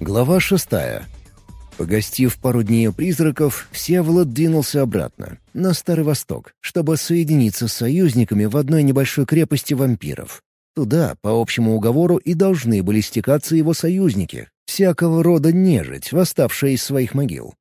Глава шестая. Погостив пару дней у призраков, Всеволод двинулся обратно, на Старый Восток, чтобы соединиться с союзниками в одной небольшой крепости вампиров. Туда, по общему уговору, и должны были стекаться его союзники, всякого рода нежить, восставшая из своих могил.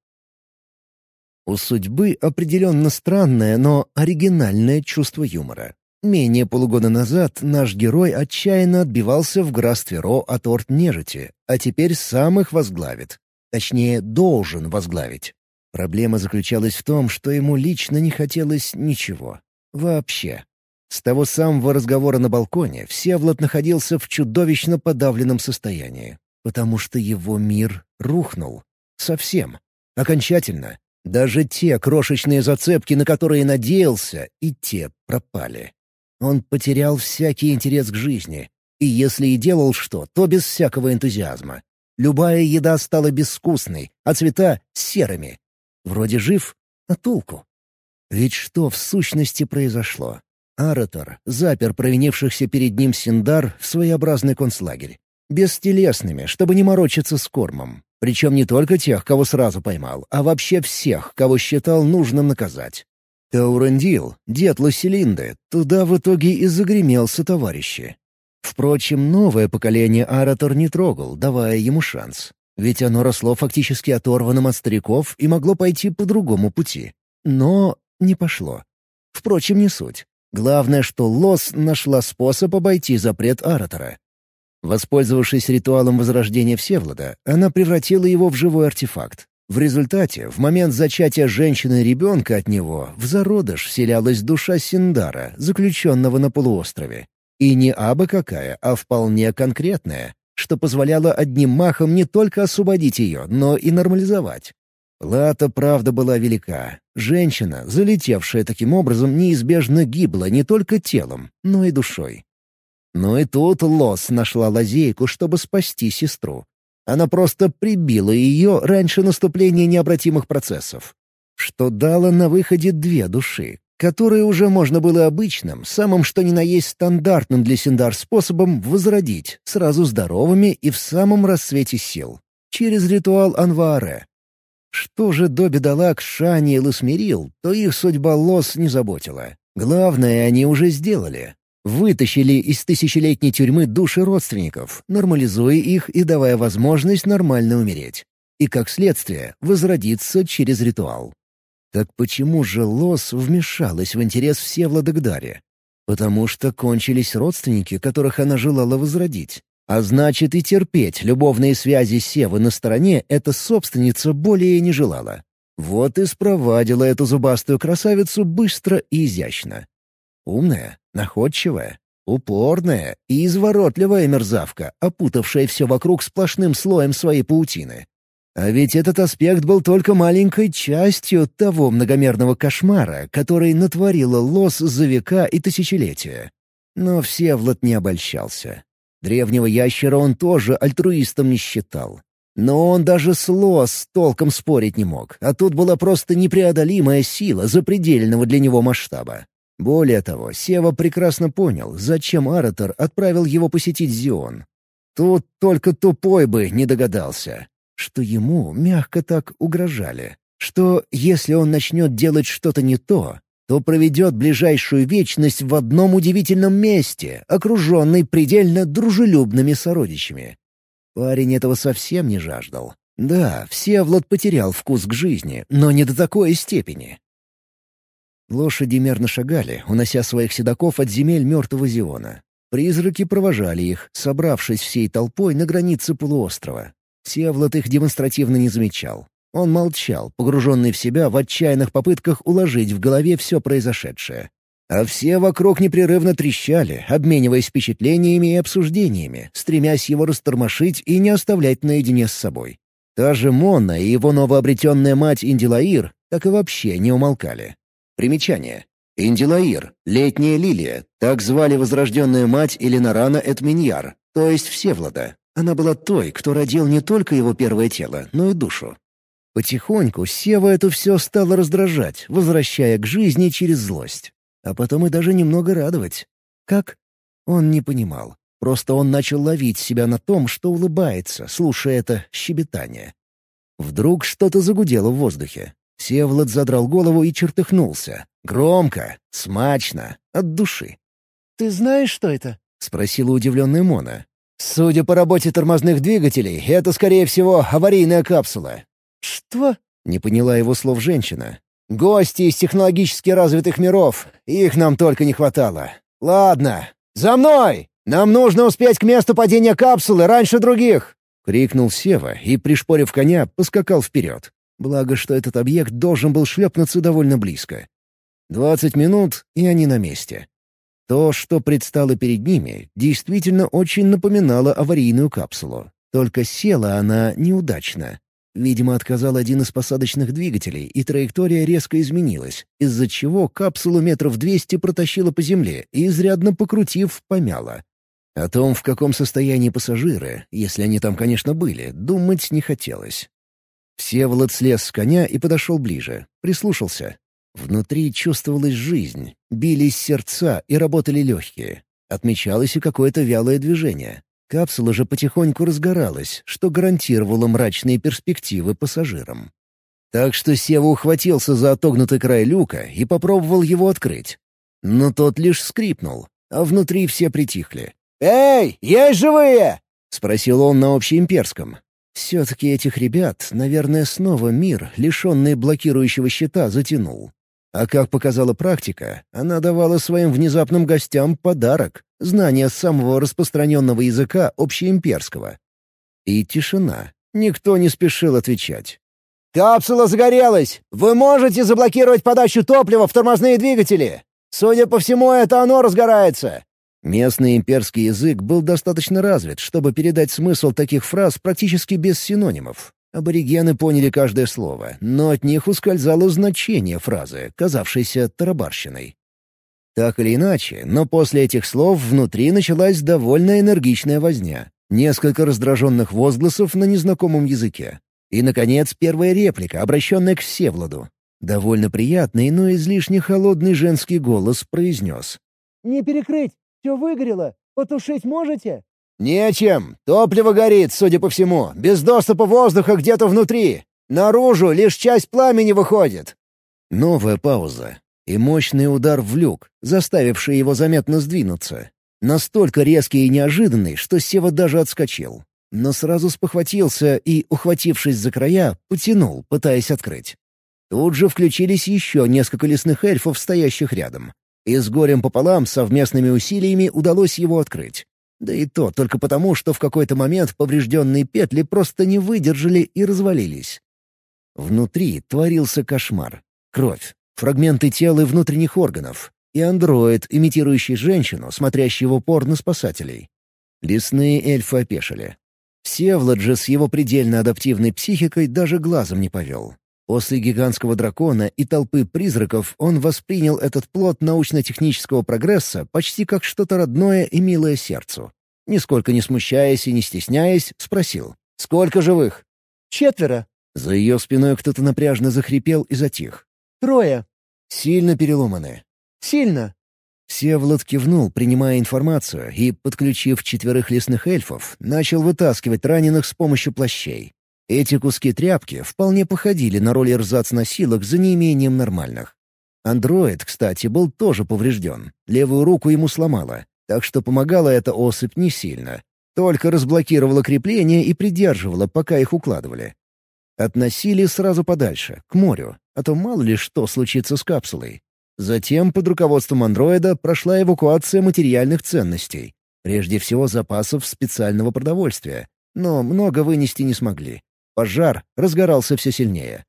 У судьбы определенно странное, но оригинальное чувство юмора. Менее полугода назад наш герой отчаянно отбивался в Грастверо от орд нежити, а теперь сам их возглавит. Точнее, должен возглавить. Проблема заключалась в том, что ему лично не хотелось ничего. Вообще. С того самого разговора на балконе Всеволод находился в чудовищно подавленном состоянии, потому что его мир рухнул. Совсем. Окончательно. Даже те крошечные зацепки, на которые надеялся, и те пропали. Он потерял всякий интерес к жизни. И если и делал что, то без всякого энтузиазма. Любая еда стала безвкусной, а цвета — серыми. Вроде жив, а толку? Ведь что в сущности произошло? Аратор запер провинившихся перед ним Синдар в своеобразный концлагерь. Бестелесными, чтобы не морочиться с кормом. Причем не только тех, кого сразу поймал, а вообще всех, кого считал нужным наказать. Таурандил, дед Лоселинды, туда в итоге и загремелся товарищи. Впрочем, новое поколение Аратор не трогал, давая ему шанс. Ведь оно росло фактически оторванным от стариков и могло пойти по другому пути. Но не пошло. Впрочем, не суть. Главное, что Лос нашла способ обойти запрет Аратора. Воспользовавшись ритуалом возрождения Всевлада, она превратила его в живой артефакт, в результате, в момент зачатия женщины ребенка от него, в зародыш вселялась душа Синдара, заключенного на полуострове. И не абы какая, а вполне конкретная, что позволяло одним махом не только освободить ее, но и нормализовать. Плата, правда, была велика. Женщина, залетевшая таким образом, неизбежно гибла не только телом, но и душой. Но и тут Лос нашла лазейку, чтобы спасти сестру. Она просто прибила ее раньше наступления необратимых процессов. Что дало на выходе две души, которые уже можно было обычным, самым что ни на есть стандартным для Синдар способом возродить, сразу здоровыми и в самом расцвете сил, через ритуал Анвааре. Что же до бедолаг Шани и Ласмирил, то их судьба Лос не заботила. Главное они уже сделали. Вытащили из тысячелетней тюрьмы души родственников, нормализуя их и давая возможность нормально умереть. И, как следствие, возродиться через ритуал. Так почему же Лос вмешалась в интерес Всевлада к Даре? Потому что кончились родственники, которых она желала возродить. А значит, и терпеть любовные связи Севы на стороне эта собственница более не желала. Вот и спровадила эту зубастую красавицу быстро и изящно. Умная, находчивая, упорная и изворотливая мерзавка, опутавшая все вокруг сплошным слоем своей паутины. А ведь этот аспект был только маленькой частью того многомерного кошмара, который натворила Лос за века и тысячелетия. Но Всевлад не обольщался. Древнего ящера он тоже альтруистом не считал. Но он даже с Лос толком спорить не мог, а тут была просто непреодолимая сила запредельного для него масштаба. Более того, Сева прекрасно понял, зачем Аратор отправил его посетить Зион. Тут только тупой бы не догадался, что ему мягко так угрожали, что если он начнет делать что-то не то, то проведет ближайшую вечность в одном удивительном месте, окруженный предельно дружелюбными сородичами. Парень этого совсем не жаждал. Да, Всевлад потерял вкус к жизни, но не до такой степени. Лошади мерно шагали, унося своих седаков от земель мертвого Зиона. Призраки провожали их, собравшись всей толпой на границе полуострова. Севлот их демонстративно не замечал. Он молчал, погруженный в себя в отчаянных попытках уложить в голове все произошедшее. А все вокруг непрерывно трещали, обмениваясь впечатлениями и обсуждениями, стремясь его растормошить и не оставлять наедине с собой. Та же Монна и его новообретенная мать Индилаир так и вообще не умолкали. Примечание. Индилаир, летняя лилия, так звали возрожденную мать Эленарана Этминьяр, то есть Всевлада. Она была той, кто родил не только его первое тело, но и душу. Потихоньку Сева это все стало раздражать, возвращая к жизни через злость. А потом и даже немного радовать. Как? Он не понимал. Просто он начал ловить себя на том, что улыбается, слушая это щебетание. Вдруг что-то загудело в воздухе. Севлад задрал голову и чертыхнулся. Громко, смачно, от души. «Ты знаешь, что это?» — спросила удивленная Мона. «Судя по работе тормозных двигателей, это, скорее всего, аварийная капсула». «Что?» — не поняла его слов женщина. «Гости из технологически развитых миров. Их нам только не хватало. Ладно, за мной! Нам нужно успеть к месту падения капсулы раньше других!» — крикнул Сева и, пришпорив коня, поскакал вперед. Благо, что этот объект должен был шлепнуться довольно близко. Двадцать минут, и они на месте. То, что предстало перед ними, действительно очень напоминало аварийную капсулу. Только села она неудачно. Видимо, отказал один из посадочных двигателей, и траектория резко изменилась, из-за чего капсулу метров двести протащила по земле и, изрядно покрутив, помяла. О том, в каком состоянии пассажиры, если они там, конечно, были, думать не хотелось. Всеволод слез с коня и подошел ближе, прислушался. Внутри чувствовалась жизнь, бились сердца и работали легкие. Отмечалось и какое-то вялое движение. Капсула же потихоньку разгоралась, что гарантировало мрачные перспективы пассажирам. Так что Сева ухватился за отогнутый край люка и попробовал его открыть. Но тот лишь скрипнул, а внутри все притихли. «Эй, есть живые?» — спросил он на общеимперском. Все-таки этих ребят, наверное, снова мир, лишенный блокирующего щита, затянул. А как показала практика, она давала своим внезапным гостям подарок — знание самого распространенного языка общеимперского. И тишина. Никто не спешил отвечать. «Капсула загорелась! Вы можете заблокировать подачу топлива в тормозные двигатели! Судя по всему, это оно разгорается!» Местный имперский язык был достаточно развит, чтобы передать смысл таких фраз практически без синонимов. Аборигены поняли каждое слово, но от них ускользало значение фразы, казавшейся тарабарщиной. Так или иначе, но после этих слов внутри началась довольно энергичная возня. Несколько раздраженных возгласов на незнакомом языке. И, наконец, первая реплика, обращенная к Всевладу. Довольно приятный, но излишне холодный женский голос произнес. «Не перекрыть! Все выгорело! Потушить можете?» «Нечем. Топливо горит, судя по всему. Без доступа воздуха где-то внутри. Наружу лишь часть пламени выходит». Новая пауза. И мощный удар в люк, заставивший его заметно сдвинуться. Настолько резкий и неожиданный, что Сева даже отскочил. Но сразу спохватился и, ухватившись за края, потянул, пытаясь открыть. Тут же включились еще несколько лесных эльфов, стоящих рядом. И с горем пополам совместными усилиями удалось его открыть. Да и то только потому, что в какой-то момент поврежденные петли просто не выдержали и развалились. Внутри творился кошмар. Кровь, фрагменты тела и внутренних органов, и андроид, имитирующий женщину, смотрящий в упор на спасателей. Лесные эльфы опешили. Всевлад же с его предельно адаптивной психикой даже глазом не повел. После гигантского дракона и толпы призраков он воспринял этот плод научно-технического прогресса почти как что-то родное и милое сердцу. Нисколько не смущаясь и не стесняясь, спросил. «Сколько живых?» «Четверо». За ее спиной кто-то напряжно захрипел и затих. «Трое». «Сильно переломаны?» «Сильно». Всеволод кивнул, принимая информацию, и, подключив четверых лесных эльфов, начал вытаскивать раненых с помощью плащей. Эти куски тряпки вполне походили на роль эрзац-носилок за неимением нормальных. Андроид, кстати, был тоже поврежден. Левую руку ему сломало, так что помогала эта особь не сильно. Только разблокировала крепление и придерживала, пока их укладывали. Относили сразу подальше, к морю, а то мало ли что случится с капсулой. Затем под руководством андроида прошла эвакуация материальных ценностей. Прежде всего запасов специального продовольствия. Но много вынести не смогли. Пожар разгорался все сильнее.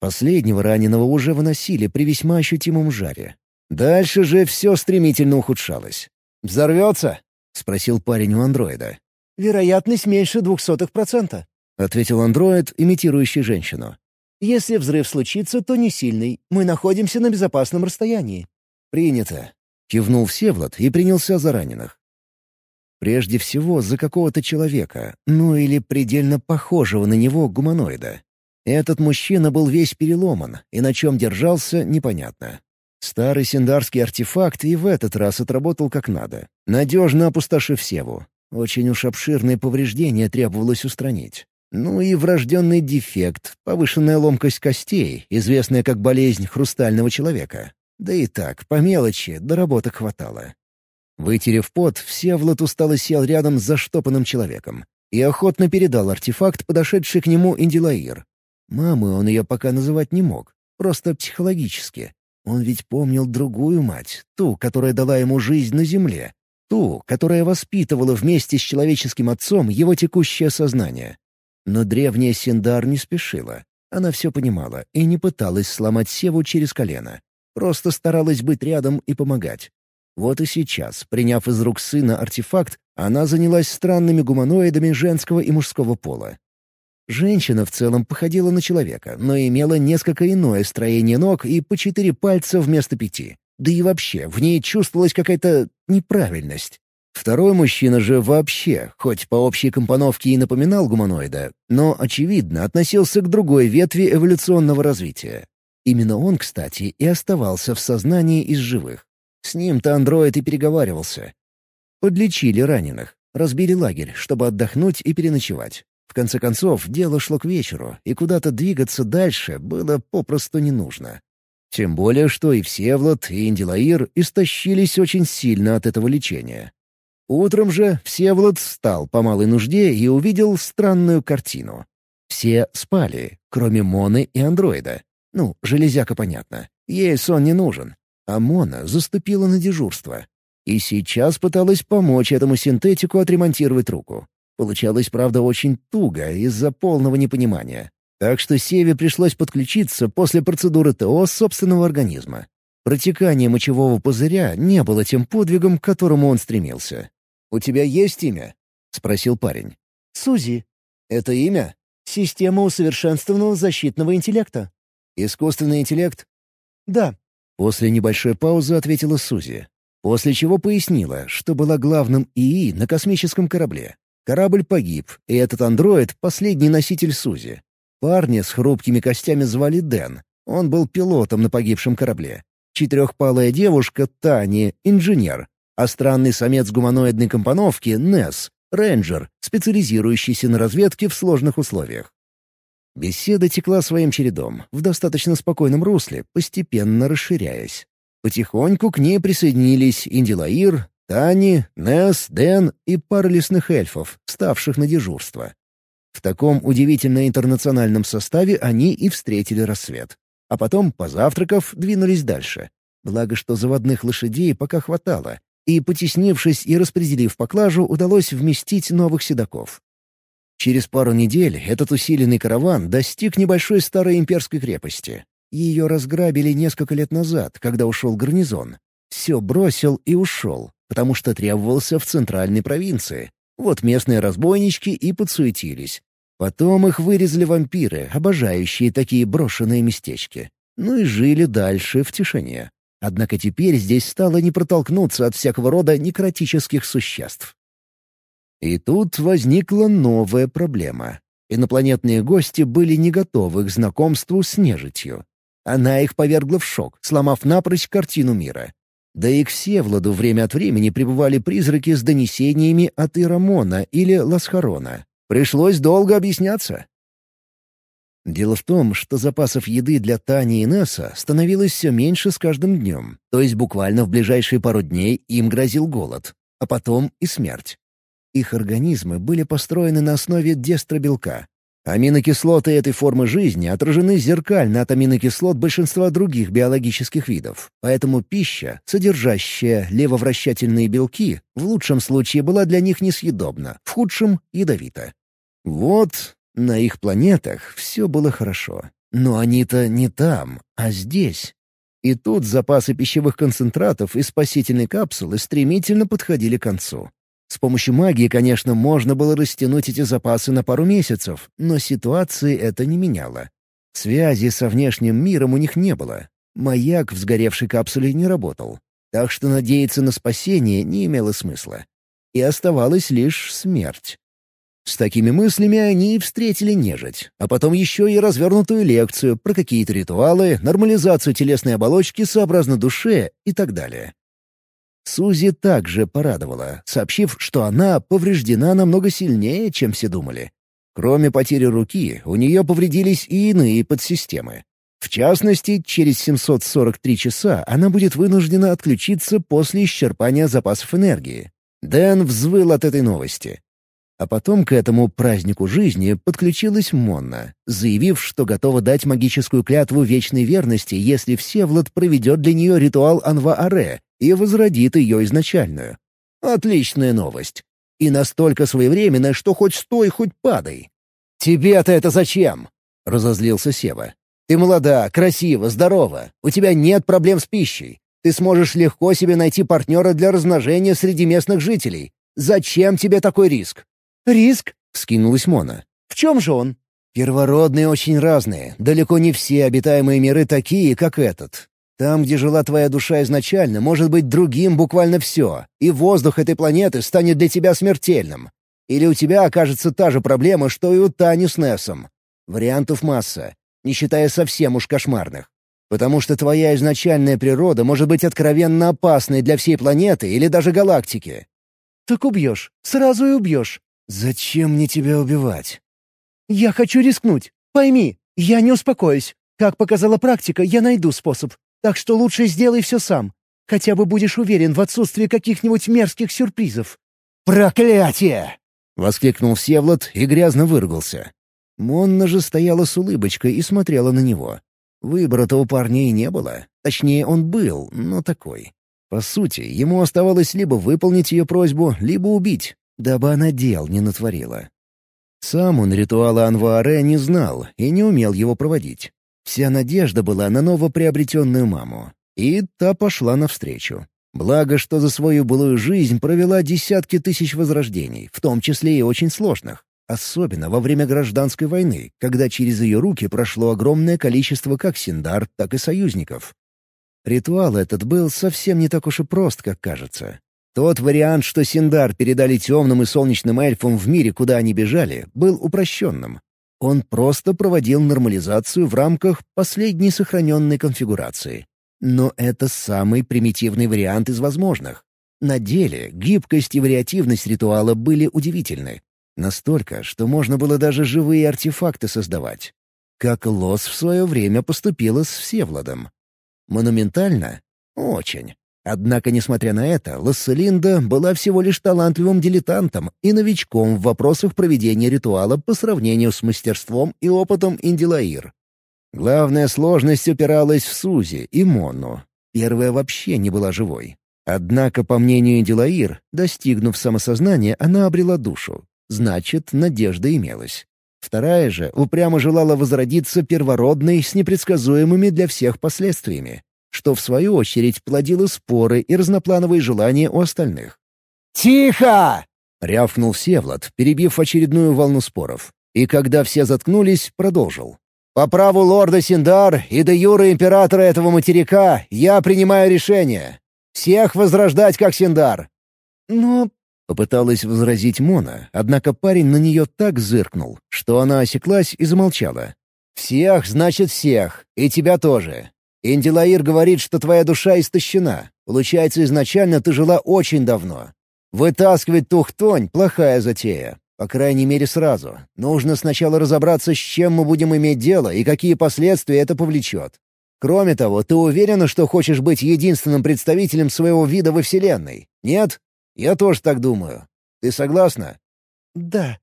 Последнего раненого уже выносили при весьма ощутимом жаре. Дальше же все стремительно ухудшалось. «Взорвется?» — спросил парень у андроида. «Вероятность меньше двухсотых процента», — ответил андроид, имитирующий женщину. «Если взрыв случится, то не сильный. Мы находимся на безопасном расстоянии». «Принято», — кивнул Всевлад и принялся за раненых. Прежде всего, за какого-то человека, ну или предельно похожего на него гуманоида. Этот мужчина был весь переломан, и на чем держался, непонятно. Старый синдарский артефакт и в этот раз отработал как надо, надежно опустошив Севу. Очень уж обширные повреждения требовалось устранить. Ну и врожденный дефект, повышенная ломкость костей, известная как болезнь хрустального человека. Да и так, по мелочи, доработок хватало. Вытерев пот, Всеволод устало сел рядом с заштопанным человеком и охотно передал артефакт, подошедший к нему Индилаир. Мамы он ее пока называть не мог, просто психологически. Он ведь помнил другую мать, ту, которая дала ему жизнь на земле, ту, которая воспитывала вместе с человеческим отцом его текущее сознание. Но древняя Синдар не спешила. Она все понимала и не пыталась сломать Севу через колено. Просто старалась быть рядом и помогать. Вот и сейчас, приняв из рук сына артефакт, она занялась странными гуманоидами женского и мужского пола. Женщина в целом походила на человека, но имела несколько иное строение ног и по четыре пальца вместо пяти. Да и вообще, в ней чувствовалась какая-то неправильность. Второй мужчина же вообще, хоть по общей компоновке и напоминал гуманоида, но, очевидно, относился к другой ветви эволюционного развития. Именно он, кстати, и оставался в сознании из живых. С ним-то андроид и переговаривался. Подлечили раненых, разбили лагерь, чтобы отдохнуть и переночевать. В конце концов, дело шло к вечеру, и куда-то двигаться дальше было попросту не нужно. Тем более, что и Всевлад, и Индилаир истощились очень сильно от этого лечения. Утром же Всеволод встал по малой нужде и увидел странную картину. Все спали, кроме Моны и андроида. Ну, железяка понятно. Ей сон не нужен. А Мона заступила на дежурство. И сейчас пыталась помочь этому синтетику отремонтировать руку. Получалось, правда, очень туго из-за полного непонимания. Так что Севе пришлось подключиться после процедуры ТО собственного организма. Протекание мочевого пузыря не было тем подвигом, к которому он стремился. «У тебя есть имя?» — спросил парень. «Сузи». «Это имя?» «Система усовершенствованного защитного интеллекта». «Искусственный интеллект?» «Да». После небольшой паузы ответила Сузи. После чего пояснила, что была главным ИИ на космическом корабле. Корабль погиб, и этот андроид — последний носитель Сузи. Парня с хрупкими костями звали Дэн. Он был пилотом на погибшем корабле. Четырехпалая девушка — Тани, инженер. А странный самец гуманоидной компоновки — Несс, рейнджер, специализирующийся на разведке в сложных условиях. Беседа текла своим чередом, в достаточно спокойном русле, постепенно расширяясь. Потихоньку к ней присоединились Индилаир, Тани, Несс, Дэн и пара лесных эльфов, ставших на дежурство. В таком удивительно интернациональном составе они и встретили рассвет. А потом, позавтракав, двинулись дальше. Благо, что заводных лошадей пока хватало, и, потеснившись и распределив поклажу, удалось вместить новых седаков. Через пару недель этот усиленный караван достиг небольшой старой имперской крепости. Ее разграбили несколько лет назад, когда ушел гарнизон. Все бросил и ушел, потому что требовался в центральной провинции. Вот местные разбойнички и подсуетились. Потом их вырезали вампиры, обожающие такие брошенные местечки. Ну и жили дальше в тишине. Однако теперь здесь стало не протолкнуться от всякого рода некротических существ. И тут возникла новая проблема. Инопланетные гости были не готовы к знакомству с нежитью. Она их повергла в шок, сломав напрочь картину мира. Да и к Всевладу время от времени прибывали призраки с донесениями от Ирамона или Ласхарона. Пришлось долго объясняться. Дело в том, что запасов еды для Тани и Несса становилось все меньше с каждым днем, то есть буквально в ближайшие пару дней им грозил голод, а потом и смерть. Их организмы были построены на основе дестробелка, Аминокислоты этой формы жизни отражены зеркально от аминокислот большинства других биологических видов, поэтому пища, содержащая левовращательные белки, в лучшем случае была для них несъедобна, в худшем — ядовита. Вот на их планетах все было хорошо. Но они-то не там, а здесь. И тут запасы пищевых концентратов и спасительной капсулы стремительно подходили к концу. С помощью магии, конечно, можно было растянуть эти запасы на пару месяцев, но ситуации это не меняло. Связи со внешним миром у них не было. Маяк в сгоревшей капсуле не работал. Так что надеяться на спасение не имело смысла. И оставалась лишь смерть. С такими мыслями они и встретили нежить, а потом еще и развернутую лекцию про какие-то ритуалы, нормализацию телесной оболочки сообразно душе и так далее. Сузи также порадовала, сообщив, что она повреждена намного сильнее, чем все думали. Кроме потери руки, у нее повредились и иные подсистемы. В частности, через 743 часа она будет вынуждена отключиться после исчерпания запасов энергии. Дэн взвыл от этой новости. А потом к этому празднику жизни подключилась Монна, заявив, что готова дать магическую клятву вечной верности, если Всевлад проведет для нее ритуал Анва-Аре и возродит ее изначальную. Отличная новость. И настолько своевременная, что хоть стой, хоть падай. «Тебе-то это зачем?» — разозлился Сева. «Ты молода, красива, здорова. У тебя нет проблем с пищей. Ты сможешь легко себе найти партнера для размножения среди местных жителей. Зачем тебе такой риск?» «Риск?» — скинулась Мона. «В чем же он?» «Первородные очень разные. Далеко не все обитаемые миры такие, как этот. Там, где жила твоя душа изначально, может быть другим буквально все, и воздух этой планеты станет для тебя смертельным. Или у тебя окажется та же проблема, что и у Тани с Нессом. Вариантов масса, не считая совсем уж кошмарных. Потому что твоя изначальная природа может быть откровенно опасной для всей планеты или даже галактики. «Так убьешь. Сразу и убьешь. «Зачем мне тебя убивать?» «Я хочу рискнуть. Пойми, я не успокоюсь. Как показала практика, я найду способ. Так что лучше сделай все сам. Хотя бы будешь уверен в отсутствии каких-нибудь мерзких сюрпризов». «Проклятие!» — воскликнул Всевлад и грязно выругался. Монна же стояла с улыбочкой и смотрела на него. Выбора-то у парня и не было. Точнее, он был, но такой. По сути, ему оставалось либо выполнить ее просьбу, либо убить дабы она дел не натворила. Сам он ритуала Анвааре не знал и не умел его проводить. Вся надежда была на новоприобретенную маму. И та пошла навстречу. Благо, что за свою былую жизнь провела десятки тысяч возрождений, в том числе и очень сложных. Особенно во время гражданской войны, когда через ее руки прошло огромное количество как синдар, так и союзников. Ритуал этот был совсем не так уж и прост, как кажется. Тот вариант, что Синдар передали темным и солнечным эльфам в мире, куда они бежали, был упрощенным. Он просто проводил нормализацию в рамках последней сохраненной конфигурации. Но это самый примитивный вариант из возможных. На деле гибкость и вариативность ритуала были удивительны. Настолько, что можно было даже живые артефакты создавать. Как Лос в свое время поступила с Всевладом. Монументально? Очень. Однако, несмотря на это, Ласселинда была всего лишь талантливым дилетантом и новичком в вопросах проведения ритуала по сравнению с мастерством и опытом Индилаир. Главная сложность упиралась в Сузи и Монну. Первая вообще не была живой. Однако, по мнению Индилаир, достигнув самосознания, она обрела душу. Значит, надежда имелась. Вторая же упрямо желала возродиться первородной с непредсказуемыми для всех последствиями что в свою очередь плодило споры и разноплановые желания у остальных. «Тихо!» — рявкнул Севлад, перебив очередную волну споров. И когда все заткнулись, продолжил. «По праву лорда Синдар и до юра императора этого материка я принимаю решение. Всех возрождать как Синдар». «Но...» — попыталась возразить Мона, однако парень на нее так зыркнул, что она осеклась и замолчала. «Всех значит всех, и тебя тоже. Индилаир говорит, что твоя душа истощена. Получается, изначально ты жила очень давно. Вытаскивать тухтонь — плохая затея. По крайней мере, сразу. Нужно сначала разобраться, с чем мы будем иметь дело и какие последствия это повлечет. Кроме того, ты уверена, что хочешь быть единственным представителем своего вида во Вселенной? Нет? Я тоже так думаю. Ты согласна? Да.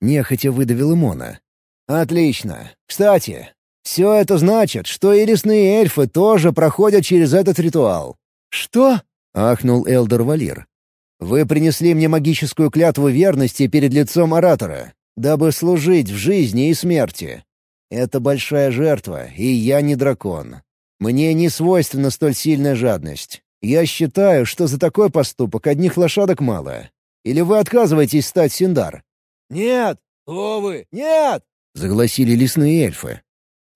Нехотя выдавила Мона. Отлично. Кстати, все это значит, что и лесные эльфы тоже проходят через этот ритуал». «Что?» — ахнул Элдор Валир. «Вы принесли мне магическую клятву верности перед лицом оратора, дабы служить в жизни и смерти. Это большая жертва, и я не дракон. Мне не свойственна столь сильная жадность. Я считаю, что за такой поступок одних лошадок мало. Или вы отказываетесь стать Синдар?» «Нет! Кто вы? Нет!» — загалосили лесные эльфы.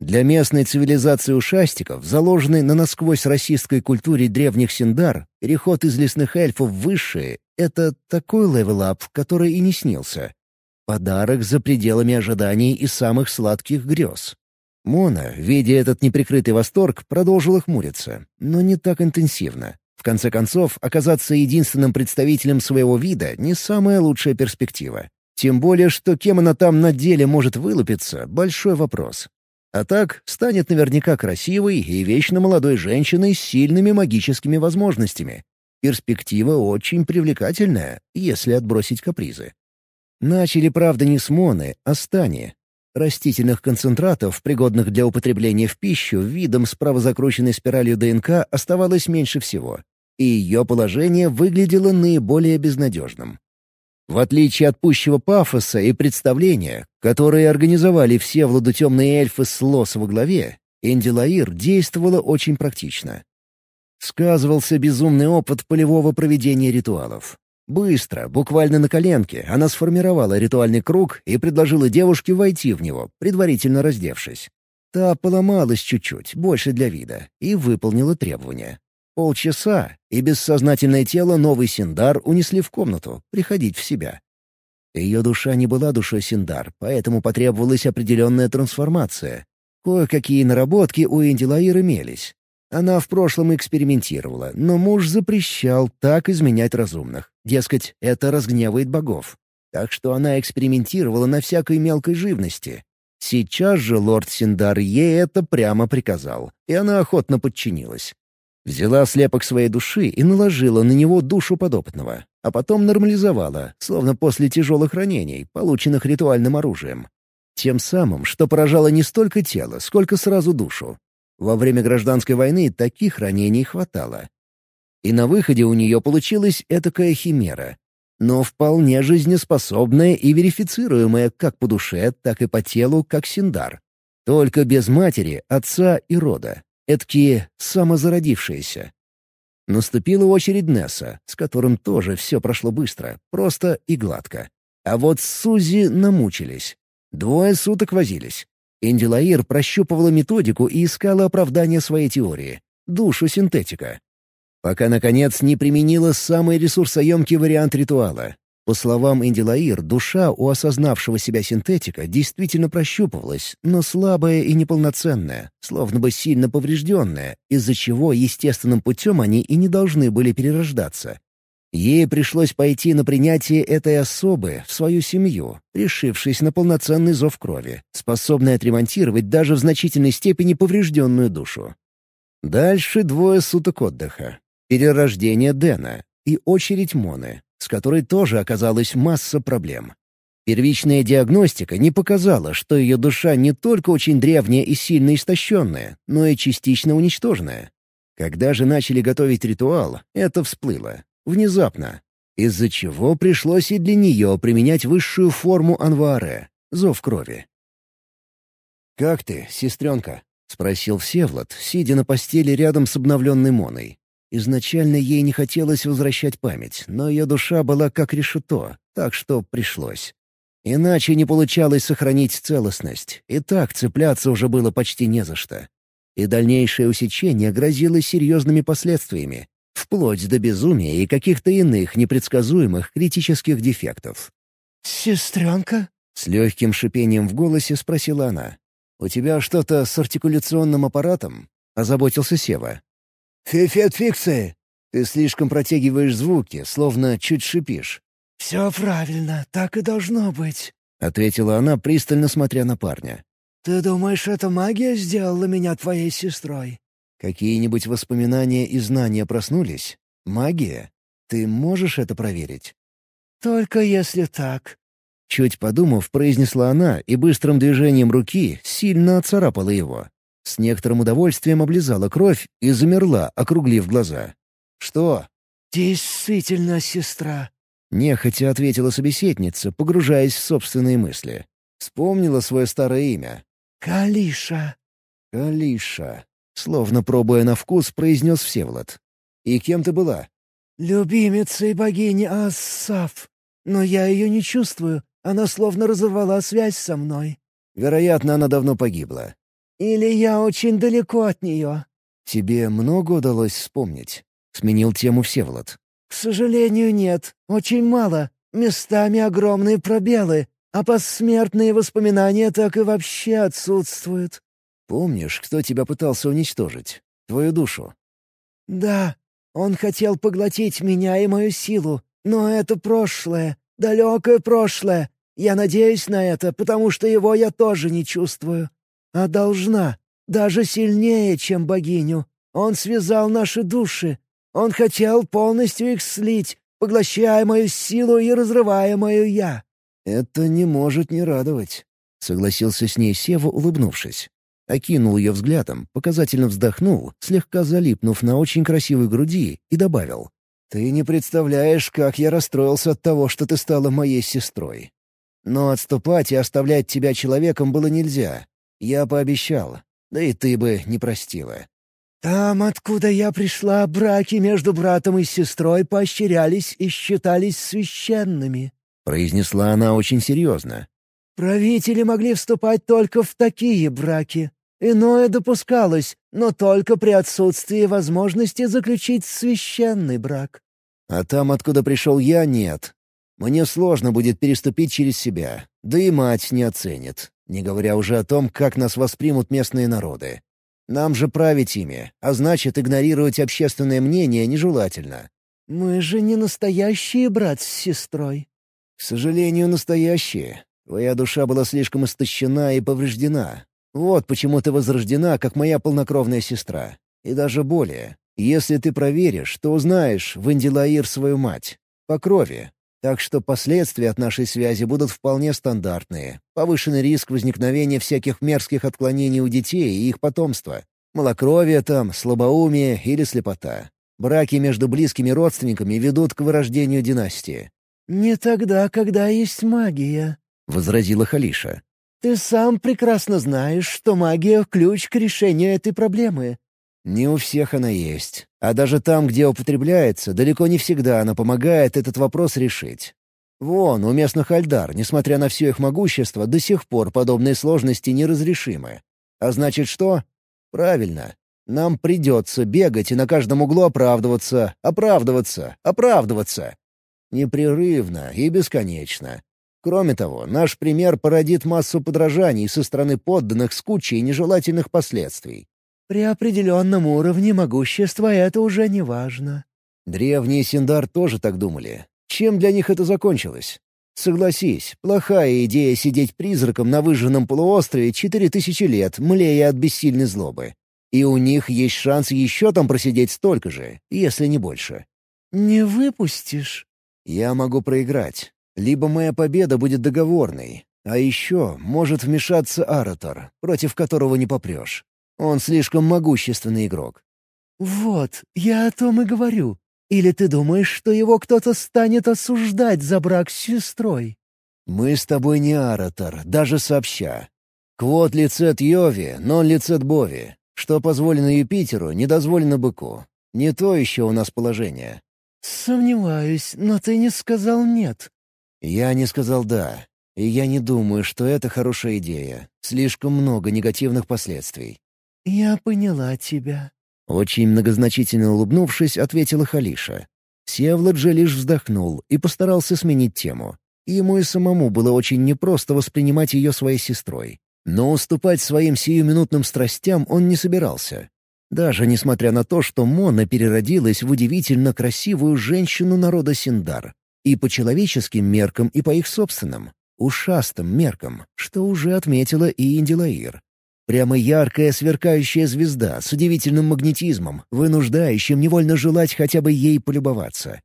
Для местной цивилизации ушастиков, заложенной на насквозь российской культуре древних синдар, переход из лесных эльфов в высшие — это такой level-up, который и не снился. Подарок за пределами ожиданий и самых сладких грез. Мона, видя этот неприкрытый восторг, продолжила хмуриться, но не так интенсивно. В конце концов, оказаться единственным представителем своего вида — не самая лучшая перспектива. Тем более, что кем она там на деле может вылупиться — большой вопрос. А так, станет наверняка красивой и вечно молодой женщиной с сильными магическими возможностями. Перспектива очень привлекательная, если отбросить капризы. Начали, правда, не с Моны, а с Тани. Растительных концентратов, пригодных для употребления в пищу, видом с правозакрученной спиралью ДНК оставалось меньше всего, и ее положение выглядело наиболее безнадежным. В отличие от пущего пафоса и представления, которые организовали все владутемные эльфы с Лос во главе, Эндилаир действовала очень практично. Сказывался безумный опыт полевого проведения ритуалов. Быстро, буквально на коленке, она сформировала ритуальный круг и предложила девушке войти в него, предварительно раздевшись. Та поломалась чуть-чуть, больше для вида, и выполнила требования. Полчаса, и бессознательное тело новый Синдар унесли в комнату, приходить в себя. Ее душа не была душой Синдар, поэтому потребовалась определенная трансформация. Кое-какие наработки у Эндилаир имелись. Она в прошлом экспериментировала, но муж запрещал так изменять разумных. Дескать, это разгневает богов. Так что она экспериментировала на всякой мелкой живности. Сейчас же лорд Синдар ей это прямо приказал, и она охотно подчинилась. Взяла слепок своей души и наложила на него душу подопытного, а потом нормализовала, словно после тяжелых ранений, полученных ритуальным оружием. Тем самым, что поражало не столько тело, сколько сразу душу. Во время гражданской войны таких ранений хватало. И на выходе у нее получилась этакая химера. Но вполне жизнеспособная и верифицируемая как по душе, так и по телу, как Синдар. Только без матери, отца и рода. Эдакие самозародившиеся. Наступила очередь Несса, с которым тоже все прошло быстро, просто и гладко. А вот с Сузи намучились. Двое суток возились. Эндилаир прощупывала методику и искала оправдание своей теории — душу синтетика. Пока, наконец, не применила самый ресурсоемкий вариант ритуала по словам Индилаир, душа у осознавшего себя синтетика действительно прощупывалась, но слабая и неполноценная, словно бы сильно поврежденная, из-за чего естественным путем они и не должны были перерождаться. Ей пришлось пойти на принятие этой особы в свою семью, решившись на полноценный зов крови, способный отремонтировать даже в значительной степени поврежденную душу. Дальше двое суток отдыха. Перерождение Дэна и очередь Моны, с которой тоже оказалась масса проблем. Первичная диагностика не показала, что ее душа не только очень древняя и сильно истощенная, но и частично уничтоженная. Когда же начали готовить ритуал, это всплыло. Внезапно. Из-за чего пришлось и для нее применять высшую форму Анваре — зов крови. «Как ты, сестренка?» — спросил Всевлад, сидя на постели рядом с обновленной Моной. Изначально ей не хотелось возвращать память, но ее душа была как решето, так что пришлось. Иначе не получалось сохранить целостность, и так цепляться уже было почти не за что. И дальнейшее усечение грозило серьезными последствиями, вплоть до безумия и каких-то иных непредсказуемых критических дефектов. «Сестренка?» — с легким шипением в голосе спросила она. «У тебя что-то с артикуляционным аппаратом?» — озаботился Сева. «Фифет фиксы!» Ты слишком протягиваешь звуки, словно чуть шипишь. «Все правильно, так и должно быть», — ответила она, пристально смотря на парня. «Ты думаешь, эта магия сделала меня твоей сестрой?» «Какие-нибудь воспоминания и знания проснулись? Магия? Ты можешь это проверить?» «Только если так». Чуть подумав, произнесла она и быстрым движением руки сильно оцарапала его. С некоторым удовольствием облизала кровь и замерла, округлив глаза. «Что?» «Действительно, сестра», — нехотя ответила собеседница, погружаясь в собственные мысли. Вспомнила свое старое имя. «Калиша». «Калиша», — словно пробуя на вкус, произнес Всеволод. «И кем ты была?» «Любимицей богини Ассаф. Но я ее не чувствую. Она словно разорвала связь со мной». «Вероятно, она давно погибла. Или я очень далеко от нее?» «Тебе много удалось вспомнить?» — сменил тему Всеволод. «К сожалению, нет. Очень мало. Местами огромные пробелы. а посмертные воспоминания так и вообще отсутствуют». «Помнишь, кто тебя пытался уничтожить? Твою душу?» «Да, он хотел поглотить меня и мою силу, но это прошлое, далекое прошлое. Я надеюсь на это, потому что его я тоже не чувствую. А должна, даже сильнее, чем богиню. Он связал наши души. Он хотел полностью их слить, поглощая мою силу и разрывая мою «я». «Это не может не радовать», — согласился с ней Сева, улыбнувшись. Окинул ее взглядом, показательно вздохнул, слегка залипнув на очень красивой груди, и добавил. «Ты не представляешь, как я расстроился от того, что ты стала моей сестрой. Но отступать и оставлять тебя человеком было нельзя. Я пообещал, да и ты бы не простила. «Там, откуда я пришла, браки между братом и сестрой поощрялись и считались священными», — произнесла она очень серьезно. «Правители могли вступать только в такие браки. Иное допускалось, но только при отсутствии возможности заключить священный брак». «А там, откуда пришел я, нет. Мне сложно будет переступить через себя, да и мать не оценит, не говоря уже о том, как нас воспримут местные народы. Нам же править ими, а значит, игнорировать общественное мнение нежелательно. «Мы же не настоящие брат с сестрой». «К сожалению, настоящие. Твоя душа была слишком истощена и повреждена. Вот почему ты возрождена, как моя полнокровная сестра. И даже более. Если ты проверишь, то узнаешь в Индилаир свою мать. По крови. Так что последствия от нашей связи будут вполне стандартные. Повышенный риск возникновения всяких мерзких отклонений у детей и их потомства. Малокровие там, слабоумие или слепота. Браки между близкими родственниками ведут к вырождению династии. «Не тогда, когда есть магия», — возразила Халиша. «Ты сам прекрасно знаешь, что магия — ключ к решению этой проблемы. Не у всех она есть. А даже там, где употребляется, далеко не всегда она помогает этот вопрос решить. Вон, у местных альдар, несмотря на все их могущество, до сих пор подобные сложности неразрешимы. А значит что? Правильно. Нам придется бегать и на каждом углу оправдываться, оправдываться, оправдываться. Непрерывно и бесконечно. Кроме того, наш пример породит массу подражаний со стороны подданных с кучей нежелательных последствий. При определенном уровне могущества это уже не важно. Древние Синдар тоже так думали. Чем для них это закончилось? Согласись, плохая идея сидеть призраком на выжженном полуострове четыре тысячи лет, млея от бессильной злобы. И у них есть шанс еще там просидеть столько же, если не больше. «Не выпустишь?» «Я могу проиграть. Либо моя победа будет договорной, а еще может вмешаться Аратор, против которого не попрешь. Он слишком могущественный игрок». «Вот, я о том и говорю. Или ты думаешь, что его кто-то станет осуждать за брак с сестрой?» «Мы с тобой не аратор, даже сообща. Квот лицет Йови, но лицет Бови. Что позволено Юпитеру, не дозволено быку. Не то еще у нас положение». «Сомневаюсь, но ты не сказал «нет». «Я не сказал «да». И я не думаю, что это хорошая идея. Слишком много негативных последствий. «Я поняла тебя». Очень многозначительно улыбнувшись, ответила Халиша. Севлад же лишь вздохнул и постарался сменить тему. Ему и самому было очень непросто воспринимать ее своей сестрой. Но уступать своим сиюминутным страстям он не собирался. Даже несмотря на то, что Мона переродилась в удивительно красивую женщину народа Синдар. И по человеческим меркам, и по их собственным, ушастым меркам, что уже отметила и Индилаир. Прямо яркая сверкающая звезда с удивительным магнетизмом, вынуждающим невольно желать хотя бы ей полюбоваться.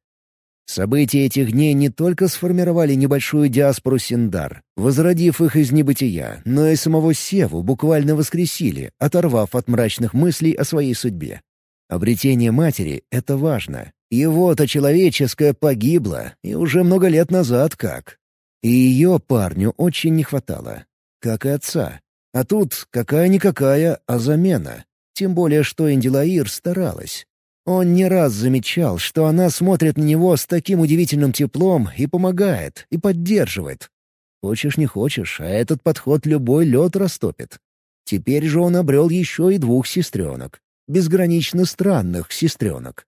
События этих дней не только сформировали небольшую диаспору Синдар, возродив их из небытия, но и самого Севу буквально воскресили, оторвав от мрачных мыслей о своей судьбе. Обретение матери — это важно. Его-то человеческое погибло, и уже много лет назад как. И ее парню очень не хватало. Как и отца. А тут какая-никакая, а замена. Тем более, что Индилаир старалась. Он не раз замечал, что она смотрит на него с таким удивительным теплом и помогает, и поддерживает. Хочешь не хочешь, а этот подход любой лед растопит. Теперь же он обрел еще и двух сестренок. Безгранично странных сестренок.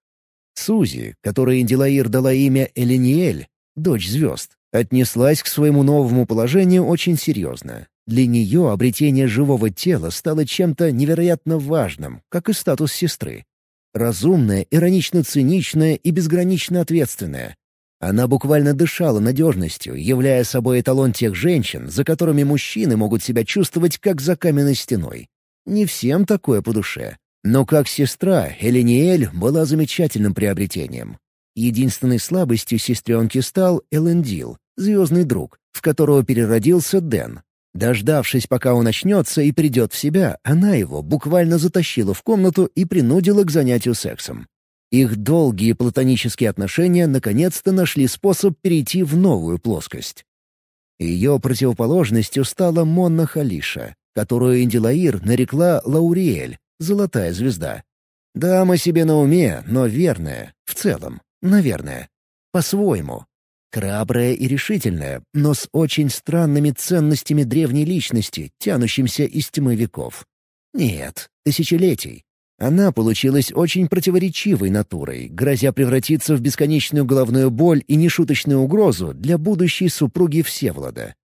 Сузи, которой Индилаир дала имя Элиниэль, дочь звезд, Отнеслась к своему новому положению очень серьезно. Для нее обретение живого тела стало чем-то невероятно важным, как и статус сестры. Разумная, иронично-циничная и безгранично ответственная. Она буквально дышала надежностью, являя собой эталон тех женщин, за которыми мужчины могут себя чувствовать как за каменной стеной. Не всем такое по душе. Но как сестра, Элиниэль была замечательным приобретением. Единственной слабостью сестренки стал Элендил, звездный друг, в которого переродился Дэн. Дождавшись, пока он очнется и придет в себя, она его буквально затащила в комнату и принудила к занятию сексом. Их долгие платонические отношения наконец-то нашли способ перейти в новую плоскость. Ее противоположностью стала Монна Халиша, которую Индилаир нарекла Лауриэль, золотая звезда. Дама себе на уме, но верная, в целом, наверное, по-своему. Храбрая и решительная, но с очень странными ценностями древней личности, тянущимся из тьмы веков. Нет, тысячелетий. Она получилась очень противоречивой натурой, грозя превратиться в бесконечную головную боль и нешуточную угрозу для будущей супруги Всеволода.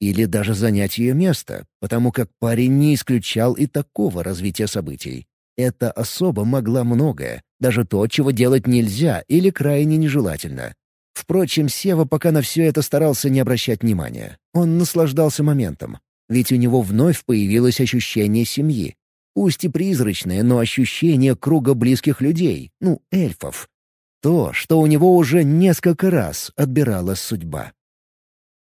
Или даже занять ее место, потому как парень не исключал и такого развития событий. Эта особа могла многое, даже то, чего делать нельзя или крайне нежелательно. Впрочем, Сева пока на все это старался не обращать внимания. Он наслаждался моментом. Ведь у него вновь появилось ощущение семьи. Пусть и призрачное, но ощущение круга близких людей, ну, эльфов. То, что у него уже несколько раз отбирала судьба.